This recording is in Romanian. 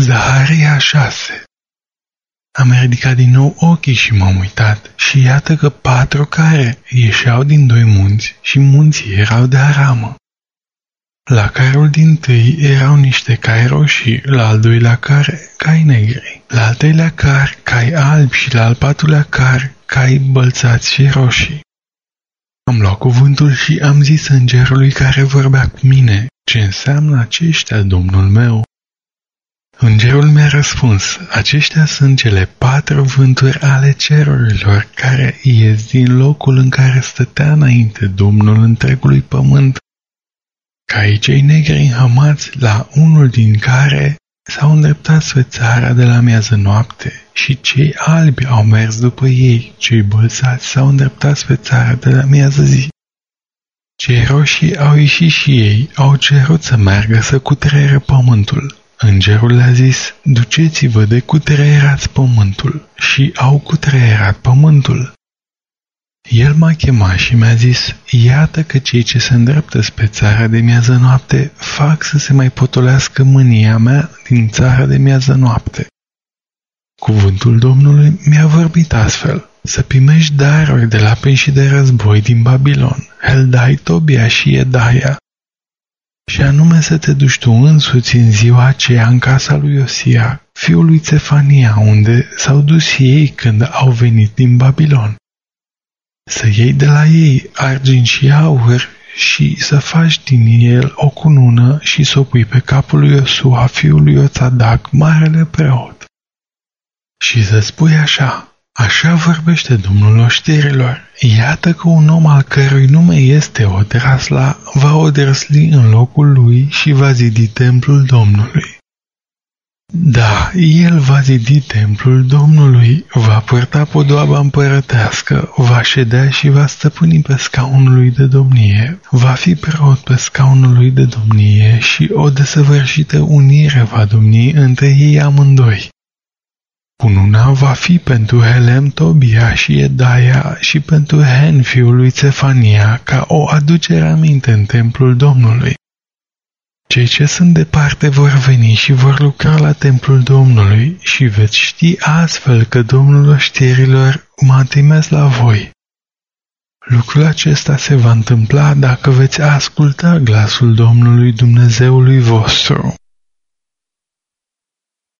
Zaharia 6 Am ridicat din nou ochii și m-am uitat și iată că patru care ieșeau din doi munți și munții erau de aramă. La carul din tâi erau niște cai roșii, la al doilea car cai negri, la al treilea car cai albi și la al patrulea car cai bălțați și roșii. Am luat cuvântul și am zis îngerului care vorbea cu mine, ce înseamnă aceștia, domnul meu? Îngerul mi-a răspuns, aceștia sunt cele patru vânturi ale cerurilor care ies din locul în care stătea înainte Domnul întregului pământ, ca cei negri înhămați la unul din care s-au îndreptat spre țara de la miază noapte și cei albi au mers după ei, cei bălțați s-au îndreptat spre țara de la miază zi. Cei roșii au ieșit și ei, au cerut să meargă să cutreiere pământul, Îngerul a zis, duceți-vă de cutreierați pământul și au cutreierat pământul. El m-a chemat și mi-a zis, iată că cei ce se îndreptă spre țara de miază noapte fac să se mai potolească mânia mea din țara de miază noapte. Cuvântul Domnului mi-a vorbit astfel, să primești daruri de la și de război din Babilon, Heldai, Tobia și Edaia, și anume să te duci tu însuți în ziua aceea în casa lui Iosia, fiul lui Cefania, unde s-au dus ei când au venit din Babilon. Să iei de la ei argint și aur și să faci din el o cunună și să o pui pe capul lui Iosua, fiul lui Iotadac, marele preot. Și să spui așa, Așa vorbește Domnul oștirilor. Iată că un om al cărui nume este Odrasla va odrăsli în locul lui și va zidi templul Domnului. Da, el va zidi templul Domnului, va purta podoaba împărătească, va ședea și va stăpâni pe scaunul lui de domnie, va fi preot pe scaunul lui de domnie și o desăvârșită unire va domni între ei amândoi. Cununa va fi pentru Helem Tobia și Edaia și pentru Hen fiul lui Cefania ca o aducere aminte în templul Domnului. Cei ce sunt departe vor veni și vor lucra la templul Domnului și veți ști astfel că Domnul oștierilor m-a trimis la voi. Lucrul acesta se va întâmpla dacă veți asculta glasul Domnului Dumnezeului vostru.